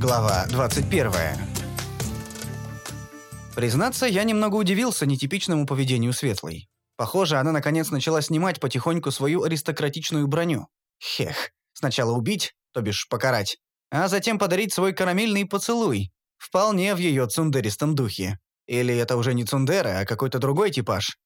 Глава 21. Признаться, я немного удивился нетипичному поведению Светлой. Похоже, она наконец начала снимать потихоньку свою аристократичную броню. Хех, сначала убить, то бишь покарать, а затем подарить свой карамельный поцелуй. Вполне в ее цундеристом духе. Или это уже не цундера, а какой-то другой типаж.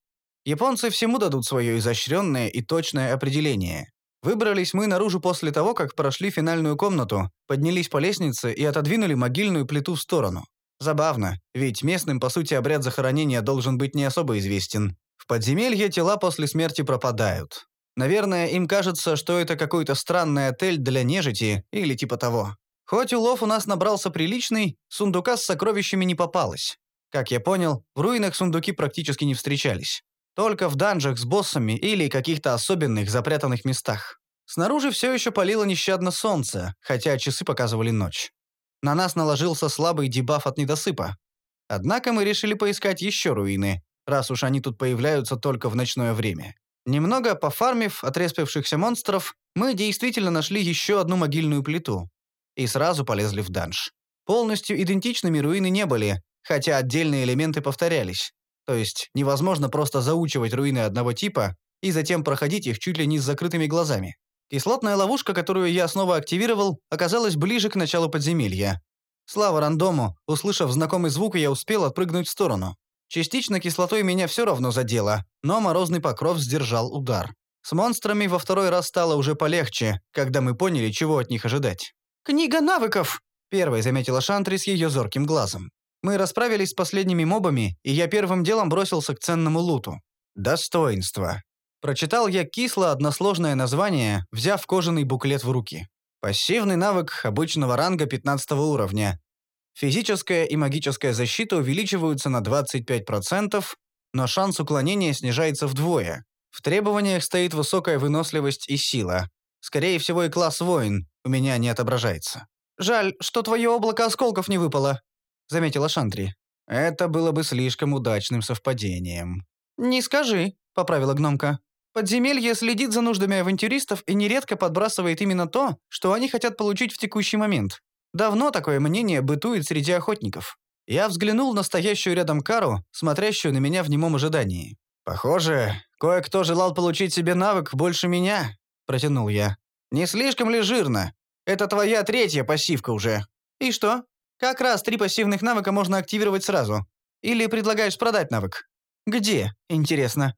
Японцы всему дадут свое изощренное и точное определение. Выбрались мы наружу после того, как прошли финальную комнату, поднялись по лестнице и отодвинули могильную плиту в сторону. Забавно, ведь местным, по сути, обряд захоронения должен быть не особо известен. В подземелье тела после смерти пропадают. Наверное, им кажется, что это какой-то странный отель для нежити или типа того. Хоть улов у нас набрался приличный, сундука с сокровищами не попалось. Как я понял, в руинах сундуки практически не встречались. Только в данжах с боссами или каких-то особенных запрятанных местах. Снаружи все еще палило нещадно солнце, хотя часы показывали ночь. На нас наложился слабый дебаф от недосыпа. Однако мы решили поискать еще руины, раз уж они тут появляются только в ночное время. Немного пофармив отреспившихся монстров, мы действительно нашли еще одну могильную плиту. И сразу полезли в данж. Полностью идентичными руины не были, хотя отдельные элементы повторялись. То есть невозможно просто заучивать руины одного типа и затем проходить их чуть ли не с закрытыми глазами. Кислотная ловушка, которую я снова активировал, оказалась ближе к началу подземелья. Слава рандому, услышав знакомый звук, я успел отпрыгнуть в сторону. Частично кислотой меня все равно задело, но морозный покров сдержал удар. С монстрами во второй раз стало уже полегче, когда мы поняли, чего от них ожидать. «Книга навыков!» – первой заметила Шантри с ее зорким глазом. Мы расправились с последними мобами, и я первым делом бросился к ценному луту. Достоинство. Прочитал я кисло односложное название, взяв кожаный буклет в руки. Пассивный навык обычного ранга 15 уровня. Физическая и магическая защита увеличиваются на 25%, но шанс уклонения снижается вдвое. В требованиях стоит высокая выносливость и сила. Скорее всего и класс воин у меня не отображается. «Жаль, что твое облако осколков не выпало», — заметила Шантри. «Это было бы слишком удачным совпадением». «Не скажи», — поправила гномка. «Подземелье следит за нуждами авантюристов и нередко подбрасывает именно то, что они хотят получить в текущий момент. Давно такое мнение бытует среди охотников». Я взглянул на стоящую рядом Кару, смотрящую на меня в немом ожидании. «Похоже, кое-кто желал получить себе навык больше меня», — протянул я. «Не слишком ли жирно? Это твоя третья пассивка уже». «И что? Как раз три пассивных навыка можно активировать сразу. Или предлагаешь продать навык? Где, интересно?»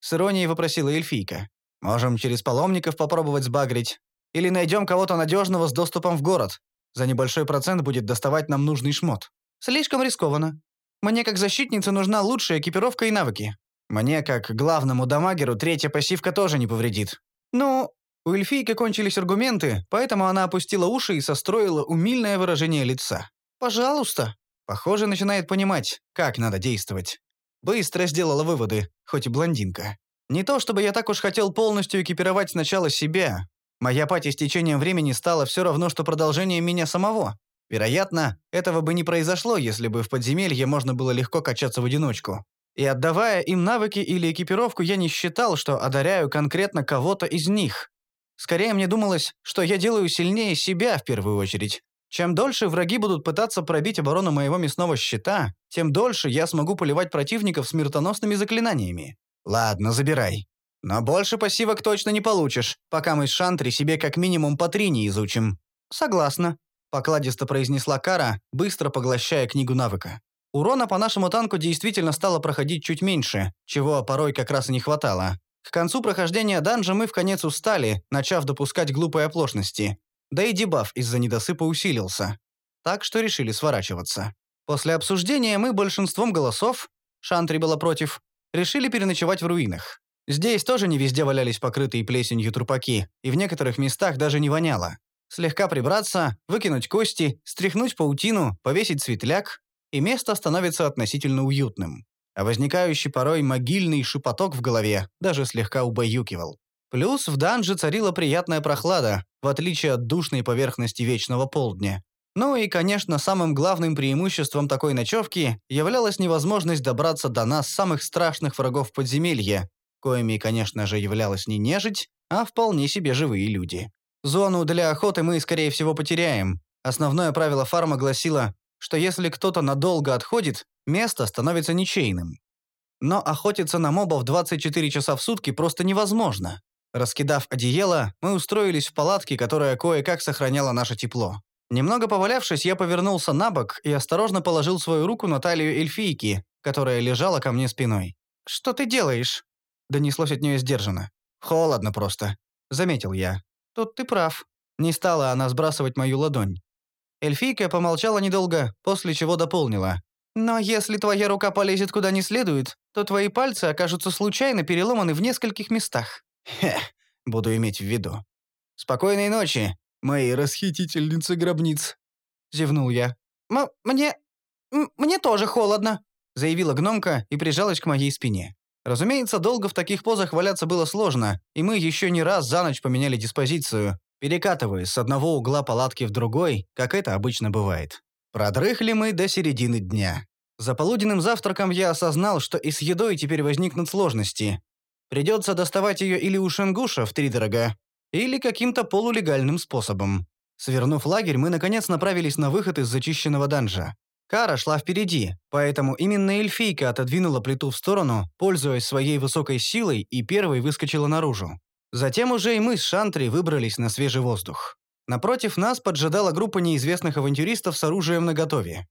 С иронией вопросила эльфийка. «Можем через паломников попробовать сбагрить. Или найдем кого-то надежного с доступом в город. За небольшой процент будет доставать нам нужный шмот». «Слишком рискованно. Мне как защитнице нужна лучшая экипировка и навыки. Мне, как главному дамагеру, третья пассивка тоже не повредит». «Ну, у эльфийки кончились аргументы, поэтому она опустила уши и состроила умильное выражение лица. «Пожалуйста». Похоже, начинает понимать, как надо действовать. Быстро сделала выводы, хоть и блондинка. Не то чтобы я так уж хотел полностью экипировать сначала себя. Моя пати с течением времени стала все равно, что продолжение меня самого. Вероятно, этого бы не произошло, если бы в подземелье можно было легко качаться в одиночку. И отдавая им навыки или экипировку, я не считал, что одаряю конкретно кого-то из них. Скорее мне думалось, что я делаю сильнее себя в первую очередь. Чем дольше враги будут пытаться пробить оборону моего мясного щита, тем дольше я смогу поливать противников смертоносными заклинаниями. Ладно, забирай. Но больше пассивок точно не получишь, пока мы с Шантри себе как минимум по три не изучим. Согласна. Покладисто произнесла Кара, быстро поглощая книгу навыка. Урона по нашему танку действительно стало проходить чуть меньше, чего порой как раз и не хватало. К концу прохождения данжа мы в конец устали, начав допускать глупые оплошности. Да и дебаф из-за недосыпа усилился. Так что решили сворачиваться. После обсуждения мы большинством голосов, Шантри была против, решили переночевать в руинах. Здесь тоже не везде валялись покрытые плесенью трупаки, и в некоторых местах даже не воняло. Слегка прибраться, выкинуть кости, стряхнуть паутину, повесить светляк, и место становится относительно уютным а возникающий порой могильный шепоток в голове даже слегка убаюкивал. Плюс в данже царила приятная прохлада, в отличие от душной поверхности вечного полдня. Ну и, конечно, самым главным преимуществом такой ночевки являлась невозможность добраться до нас самых страшных врагов подземелья, коими, конечно же, являлась не нежить, а вполне себе живые люди. Зону для охоты мы, скорее всего, потеряем, Основное правило фарма гласило, что если кто-то надолго отходит, место становится ничейным. Но охотиться на мобов 24 часа в сутки просто невозможно. Раскидав одеяло, мы устроились в палатке, которая кое-как сохраняла наше тепло. Немного повалявшись, я повернулся на бок и осторожно положил свою руку на талию эльфийки, которая лежала ко мне спиной. «Что ты делаешь?» Донеслось от нее сдержанно. «Холодно просто», — заметил я. «Тут ты прав». Не стала она сбрасывать мою ладонь. Эльфийка помолчала недолго, после чего дополнила. «Но если твоя рука полезет куда не следует, то твои пальцы окажутся случайно переломаны в нескольких местах». «Хе, буду иметь в виду». «Спокойной ночи, мои расхитительницы гробниц», — зевнул я. М «Мне... мне тоже холодно», — заявила гномка и прижалась к моей спине. Разумеется, долго в таких позах валяться было сложно, и мы еще не раз за ночь поменяли диспозицию, перекатываясь с одного угла палатки в другой, как это обычно бывает. Продрыхли мы до середины дня. За полуденным завтраком я осознал, что и с едой теперь возникнут сложности. Придется доставать ее или у шенгуша в три дорога, или каким-то полулегальным способом. Свернув лагерь, мы наконец направились на выход из зачищенного данжа. Кара шла впереди, поэтому именно эльфийка отодвинула плиту в сторону, пользуясь своей высокой силой, и первой выскочила наружу. Затем уже и мы с Шантри выбрались на свежий воздух. Напротив нас поджидала группа неизвестных авантюристов с оружием наготове.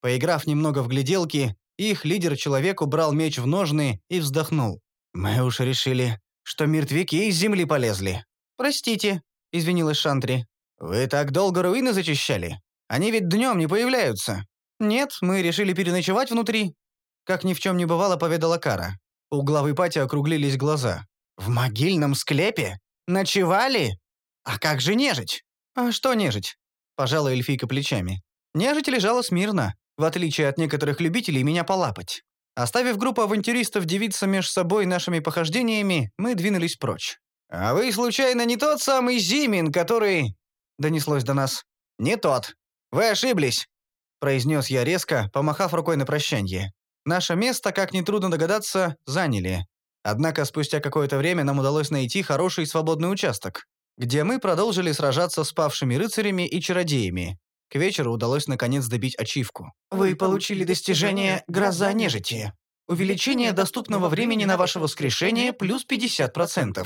Поиграв немного в гляделки, их лидер-человек убрал меч в ножны и вздохнул. «Мы уж решили, что мертвяки из земли полезли». «Простите», — извинилась Шантри. «Вы так долго руины зачищали? Они ведь днем не появляются». «Нет, мы решили переночевать внутри», — как ни в чем не бывало, поведала Кара. У главы пати округлились глаза. «В могильном склепе? Ночевали? А как же нежить?» «А что нежить?» – пожала эльфийка плечами. «Нежить лежала смирно, в отличие от некоторых любителей меня полапать. Оставив группу авантюристов девиться меж собой нашими похождениями, мы двинулись прочь. «А вы, случайно, не тот самый Зимин, который...» — донеслось до нас. «Не тот. Вы ошиблись», — произнес я резко, помахав рукой на прощанье. Наше место, как нетрудно догадаться, заняли. Однако спустя какое-то время нам удалось найти хороший свободный участок где мы продолжили сражаться с павшими рыцарями и чародеями. К вечеру удалось наконец добить ачивку. Вы получили достижение «Гроза нежити». Увеличение доступного времени на ваше воскрешение плюс 50%.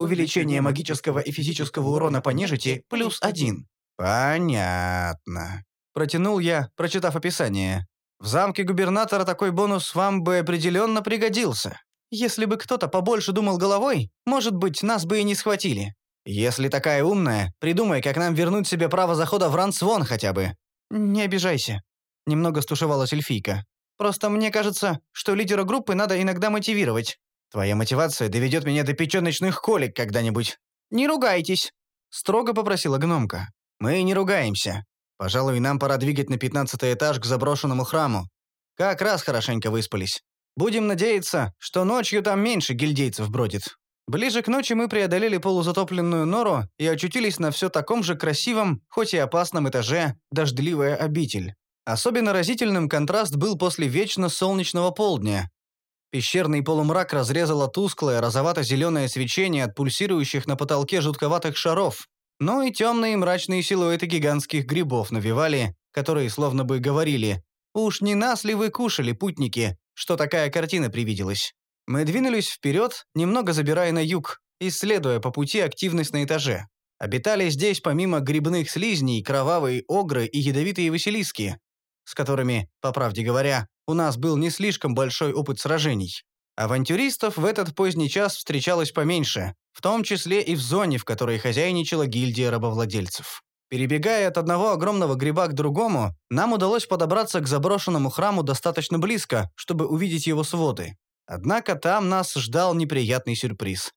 Увеличение магического и физического урона по нежити плюс 1. Понятно. Протянул я, прочитав описание. В замке губернатора такой бонус вам бы определенно пригодился. Если бы кто-то побольше думал головой, может быть, нас бы и не схватили. «Если такая умная, придумай, как нам вернуть себе право захода в Рансвон хотя бы». «Не обижайся», — немного стушевалась эльфийка. «Просто мне кажется, что лидера группы надо иногда мотивировать. Твоя мотивация доведет меня до печёночных колик когда-нибудь». «Не ругайтесь», — строго попросила гномка. «Мы не ругаемся. Пожалуй, нам пора двигать на пятнадцатый этаж к заброшенному храму. Как раз хорошенько выспались. Будем надеяться, что ночью там меньше гильдейцев бродит». Ближе к ночи мы преодолели полузатопленную нору и очутились на все таком же красивом, хоть и опасном этаже, дождливая обитель. Особенно разительным контраст был после вечно солнечного полдня. Пещерный полумрак разрезало тусклое розовато-зеленое свечение от пульсирующих на потолке жутковатых шаров, но и темные мрачные силуэты гигантских грибов навевали, которые словно бы говорили «Уж не нас ли вы кушали, путники, что такая картина привиделась?» Мы двинулись вперед, немного забирая на юг, исследуя по пути активность на этаже. Обитали здесь помимо грибных слизней кровавые огры и ядовитые василиски, с которыми, по правде говоря, у нас был не слишком большой опыт сражений. Авантюристов в этот поздний час встречалось поменьше, в том числе и в зоне, в которой хозяйничала гильдия рабовладельцев. Перебегая от одного огромного гриба к другому, нам удалось подобраться к заброшенному храму достаточно близко, чтобы увидеть его своды. Однако там нас ждал неприятный сюрприз.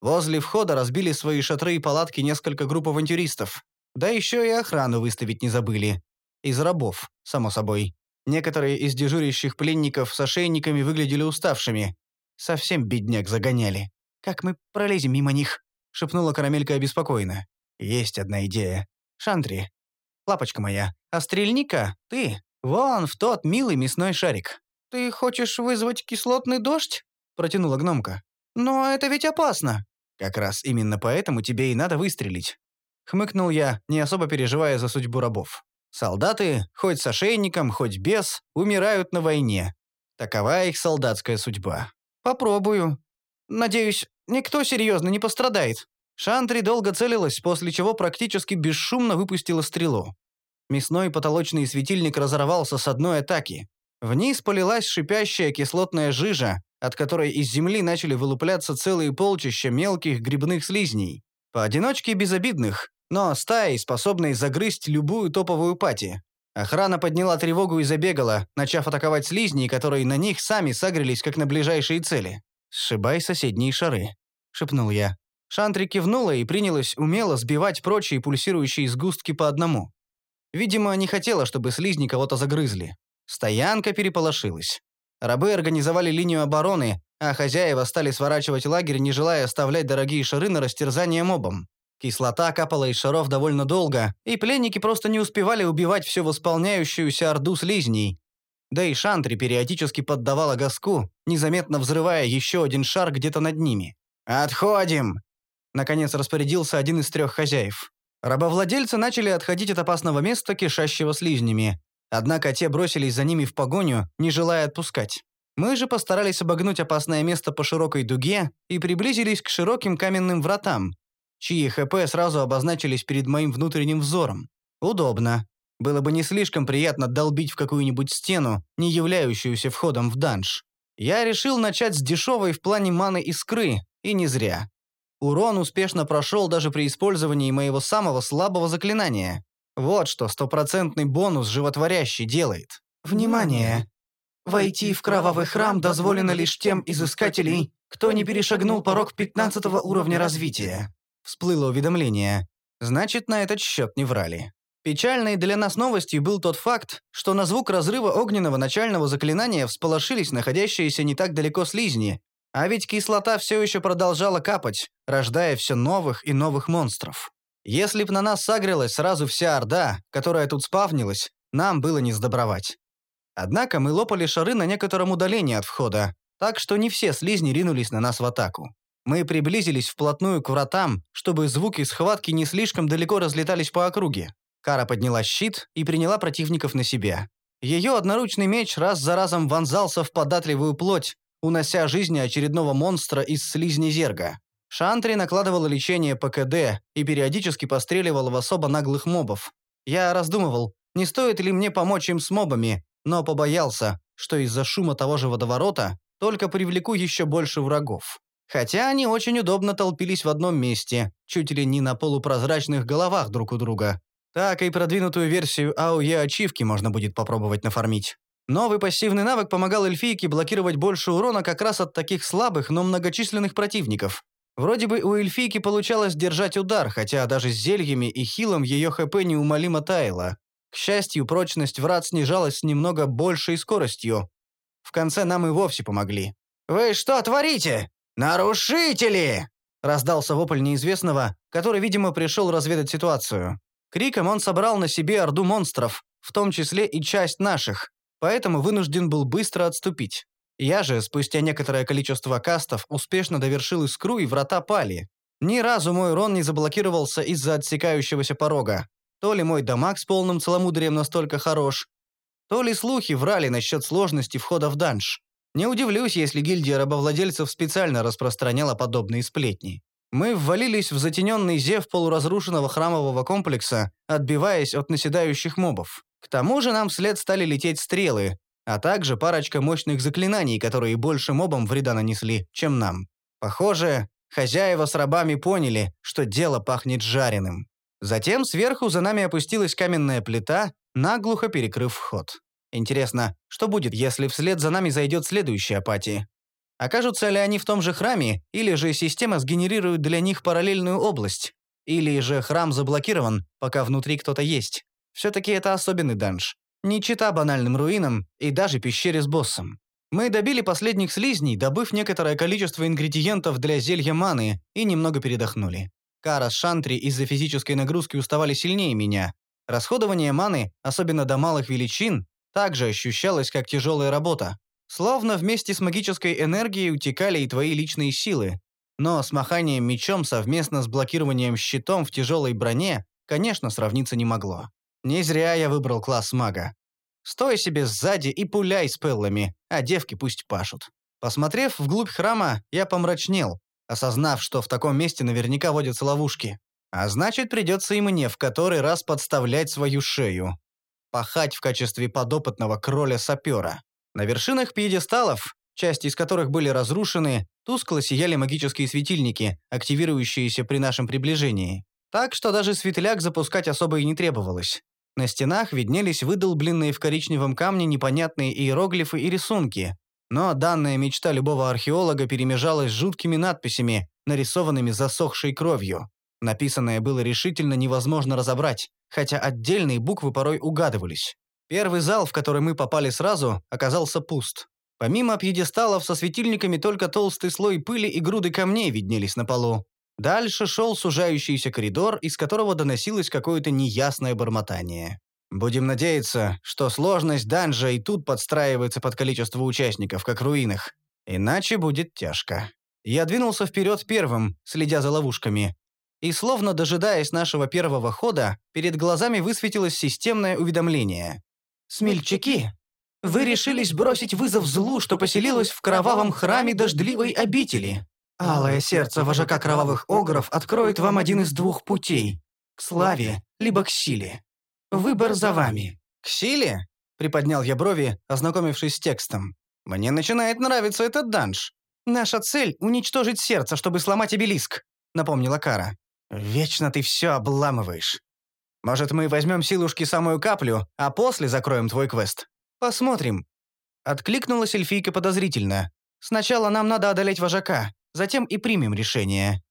Возле входа разбили свои шатры и палатки несколько групп авантюристов. Да еще и охрану выставить не забыли. Из рабов, само собой. Некоторые из дежурящих пленников с ошейниками выглядели уставшими. Совсем бедняк загоняли. «Как мы пролезем мимо них?» — шепнула Карамелька обеспокоенно. «Есть одна идея. Шантри, лапочка моя, а стрельника ты вон в тот милый мясной шарик. «Ты хочешь вызвать кислотный дождь?» – протянула гномка. «Но это ведь опасно». «Как раз именно поэтому тебе и надо выстрелить». Хмыкнул я, не особо переживая за судьбу рабов. Солдаты, хоть с ошейником, хоть без, умирают на войне. Такова их солдатская судьба. Попробую. Надеюсь, никто серьезно не пострадает. Шантри долго целилась, после чего практически бесшумно выпустила стрелу. Мясной потолочный светильник разорвался с одной атаки. Вниз полилась шипящая кислотная жижа, от которой из земли начали вылупляться целые полчища мелких грибных слизней. Поодиночке безобидных, но стаей, способной загрызть любую топовую пати. Охрана подняла тревогу и забегала, начав атаковать слизней, которые на них сами сагрились, как на ближайшие цели. «Сшибай соседние шары», — шепнул я. Шантри кивнула и принялась умело сбивать прочие пульсирующие сгустки по одному. Видимо, не хотела, чтобы слизни кого-то загрызли. Стоянка переполошилась. Рабы организовали линию обороны, а хозяева стали сворачивать лагерь, не желая оставлять дорогие шары на растерзание мобом. Кислота капала из шаров довольно долго, и пленники просто не успевали убивать всю восполняющуюся орду слизней. Да и Шантри периодически поддавала газку, незаметно взрывая еще один шар где-то над ними. «Отходим!» Наконец распорядился один из трех хозяев. Рабовладельцы начали отходить от опасного места, кишащего слизнями. Однако те бросились за ними в погоню, не желая отпускать. Мы же постарались обогнуть опасное место по широкой дуге и приблизились к широким каменным вратам, чьи ХП сразу обозначились перед моим внутренним взором. Удобно. Было бы не слишком приятно долбить в какую-нибудь стену, не являющуюся входом в данж. Я решил начать с дешевой в плане маны искры, и не зря. Урон успешно прошел даже при использовании моего самого слабого заклинания. Вот что стопроцентный бонус животворящий делает. Внимание! Войти в кровавый храм дозволено лишь тем изыскателей, кто не перешагнул порог 15 уровня развития. Всплыло уведомление. Значит, на этот счет не врали. Печальной для нас новостью был тот факт, что на звук разрыва огненного начального заклинания всполошились находящиеся не так далеко слизни, а ведь кислота все еще продолжала капать, рождая все новых и новых монстров. Если б на нас сагрилась сразу вся орда, которая тут спавнилась, нам было не сдобровать. Однако мы лопали шары на некотором удалении от входа, так что не все слизни ринулись на нас в атаку. Мы приблизились вплотную к вратам, чтобы звуки схватки не слишком далеко разлетались по округе. Кара подняла щит и приняла противников на себя. Ее одноручный меч раз за разом вонзался в податливую плоть, унося жизни очередного монстра из слизни зерга. Шантри накладывала лечение ПКД и периодически постреливала в особо наглых мобов. Я раздумывал, не стоит ли мне помочь им с мобами, но побоялся, что из-за шума того же водоворота только привлеку еще больше врагов. Хотя они очень удобно толпились в одном месте, чуть ли не на полупрозрачных головах друг у друга. Так и продвинутую версию АОЕ ачивки можно будет попробовать нафармить. Новый пассивный навык помогал эльфийке блокировать больше урона как раз от таких слабых, но многочисленных противников. Вроде бы у эльфийки получалось держать удар, хотя даже с зельями и хилом ее ХП неумолимо таяло. К счастью, прочность врат снижалась с немного большей скоростью. В конце нам и вовсе помогли. «Вы что творите? Нарушители!» Раздался вопль неизвестного, который, видимо, пришел разведать ситуацию. Криком он собрал на себе орду монстров, в том числе и часть наших, поэтому вынужден был быстро отступить. Я же, спустя некоторое количество кастов, успешно довершил искру, и врата пали. Ни разу мой урон не заблокировался из-за отсекающегося порога. То ли мой дамаг с полным целомудрием настолько хорош, то ли слухи врали насчет сложности входа в данж. Не удивлюсь, если гильдия рабовладельцев специально распространяла подобные сплетни. Мы ввалились в затененный зев полуразрушенного храмового комплекса, отбиваясь от наседающих мобов. К тому же нам вслед стали лететь стрелы, а также парочка мощных заклинаний, которые больше мобам вреда нанесли, чем нам. Похоже, хозяева с рабами поняли, что дело пахнет жареным. Затем сверху за нами опустилась каменная плита, наглухо перекрыв вход. Интересно, что будет, если вслед за нами зайдет следующая апатия? Окажутся ли они в том же храме, или же система сгенерирует для них параллельную область? Или же храм заблокирован, пока внутри кто-то есть? Все-таки это особенный данж. Не чита банальным руинам и даже пещере с боссом. Мы добили последних слизней, добыв некоторое количество ингредиентов для зелья маны и немного передохнули. Кара с Шантри из-за физической нагрузки уставали сильнее меня. Расходование маны, особенно до малых величин, также ощущалось как тяжелая работа. Словно вместе с магической энергией утекали и твои личные силы. но с маханием мечом совместно с блокированием щитом в тяжелой броне, конечно, сравниться не могло. Не зря я выбрал класс мага. Стой себе сзади и пуляй спеллами, а девки пусть пашут. Посмотрев вглубь храма, я помрачнел, осознав, что в таком месте наверняка водятся ловушки. А значит, придется и мне в который раз подставлять свою шею. Пахать в качестве подопытного кроля-сапера. На вершинах пьедесталов, части из которых были разрушены, тускло сияли магические светильники, активирующиеся при нашем приближении. Так что даже светляк запускать особо и не требовалось. На стенах виднелись выдолбленные в коричневом камне непонятные иероглифы и рисунки. Но данная мечта любого археолога перемежалась жуткими надписями, нарисованными засохшей кровью. Написанное было решительно невозможно разобрать, хотя отдельные буквы порой угадывались. Первый зал, в который мы попали сразу, оказался пуст. Помимо пьедесталов со светильниками только толстый слой пыли и груды камней виднелись на полу. Дальше шел сужающийся коридор, из которого доносилось какое-то неясное бормотание. Будем надеяться, что сложность данжа и тут подстраивается под количество участников, как в руинах. Иначе будет тяжко. Я двинулся вперед первым, следя за ловушками. И словно дожидаясь нашего первого хода, перед глазами высветилось системное уведомление. «Смельчаки, вы решились бросить вызов злу, что поселилось в кровавом храме дождливой обители. Алое сердце вожака кровавых огров откроет вам один из двух путей – к славе, либо к силе. Выбор за вами». «К силе?» – приподнял я брови, ознакомившись с текстом. «Мне начинает нравиться этот данж. Наша цель – уничтожить сердце, чтобы сломать обелиск», – напомнила Кара. «Вечно ты все обламываешь. Может, мы возьмем силушки самую каплю, а после закроем твой квест? Посмотрим». Откликнулась эльфийка подозрительно. «Сначала нам надо одолеть вожака, затем и примем решение».